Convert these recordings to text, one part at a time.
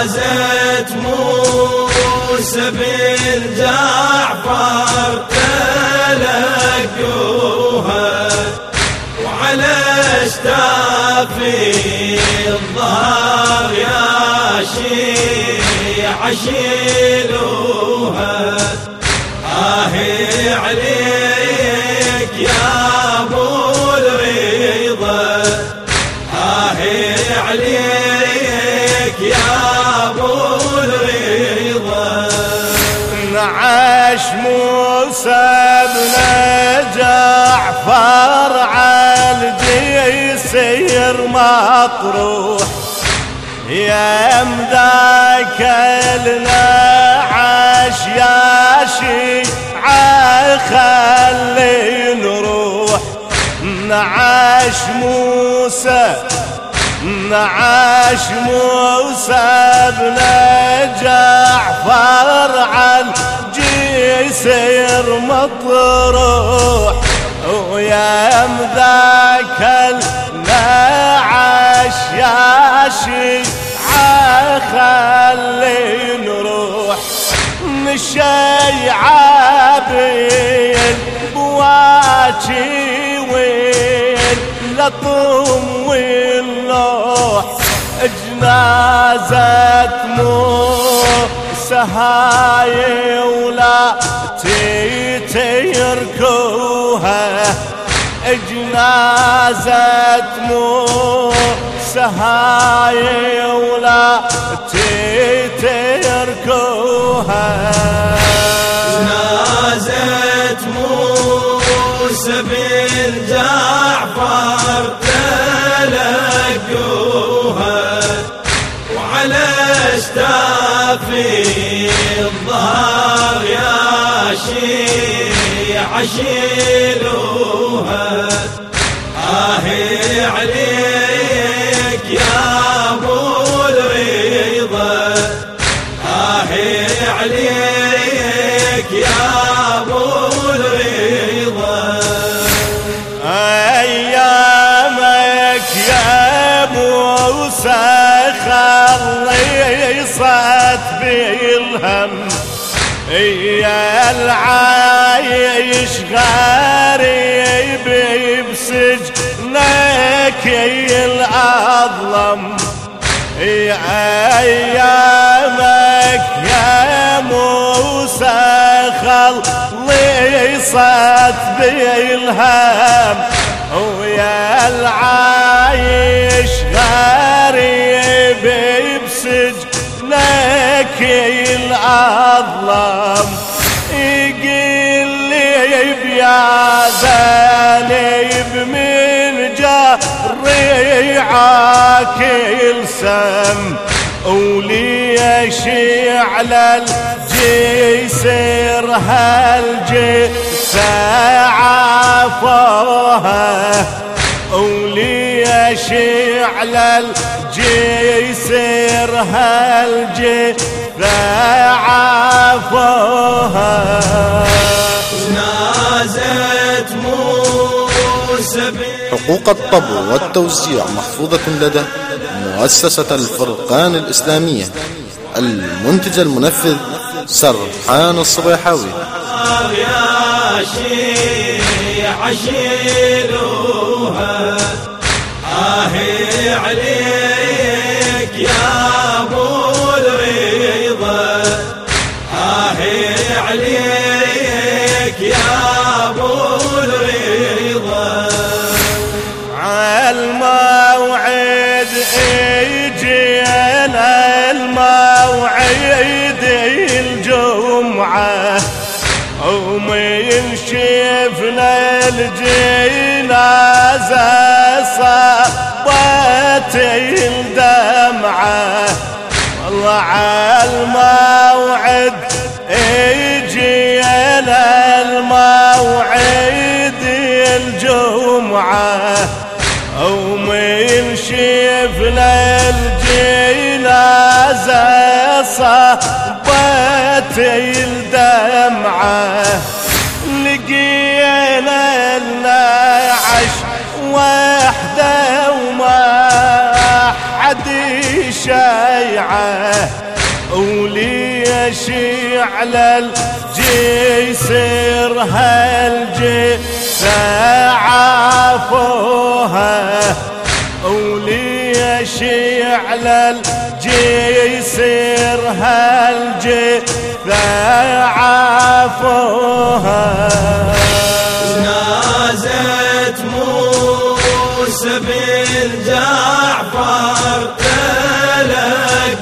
جنازة موسى بن جعفر تلقوها وعلى اشتافي الظهر يا شيع شيلوها. آهي عليك يا بن جعفر عالجيسير مطروح. يا مذاك النعاش يا شيعة خلي نروح. نعاش موسى نعاش موسى بن جعفر. نشيعة بالبواكي وين لطم واللوح جنازة موسى هاي ولا تتركوها جنازة موسى هاي ولا تتركوها. جنازة موسى بن جعفر تلقوها. وعلى اشتافي الظهر يا شيع شيلوها يا أبو أيامك يا موسى خلصت بالهم. يا العايش غريب بسجنك الأظلم. يا أيامك يا موسى خلصت بالهم ويا العايش غريب بسجنك الأظلم. يقل لي بيا ذنب من جريعك السم وليش على الجسر هالجس عفوها وليش على الجسر هالجس عفوها. جنازة موسى حقوق الطبع والتوزيع محفوظة لدى مؤسسة الفرقان الإسلامية. المنتج المنفذ سرحان الصبيحاوي يا شيع شيلوها آهي عليك يا ابو الرضا آهي عليك يا ومن شفنا الجنازة صبت الدمعة والله عالموعد اجينا الموعد الجمعة. ومن شفنا الجنازة الدمعة لقينا النعش وحدة وما حد شي بيعه وليش على الجسر هالجي عافوها وليش على الجسر هالجي عافوها بن جعفر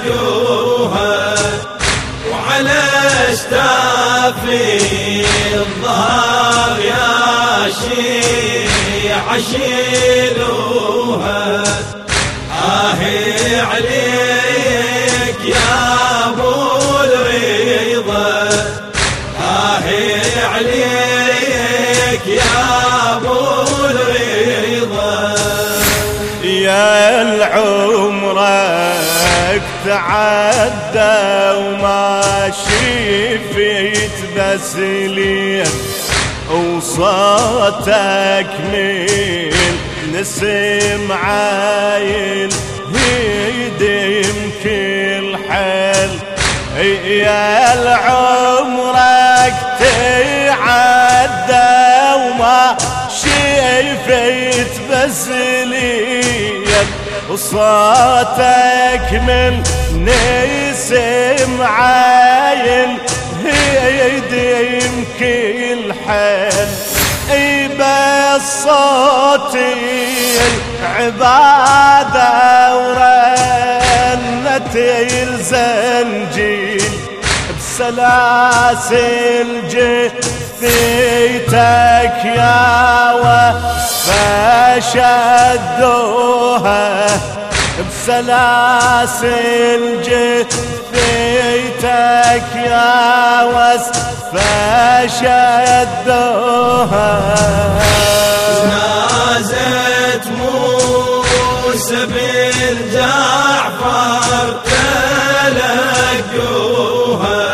تلقوها وعلى اشتافي الظهر يا شيع شيلوها آهي عليك يا أبو الرضا. آهي عليك يا أبو العمرك تعدى وما شفيت بس ليه وصوتك من نسم عايل هيدم كل حل يا العمرك تعدى وما شفيت بس وصوتك من نسم عايل هيدم كل حل اي بس صوتي العبادة ورنة الزنجيل بسلاسل جثيتك يا وفشدوها بسلاسل جثيتك يا وس فشدوها. نازت موسى بن جعفر تلقوها.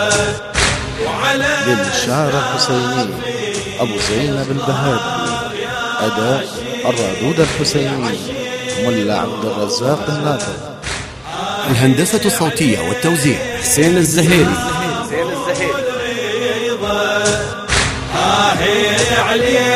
وعلى للشاعر الحسيني أبو زينب البهادي أداء الرادود الحسيني ملا عبد الرزاق الناطق الهندسة الصوتية والتوزيع حسين الزهيري. آهي عليك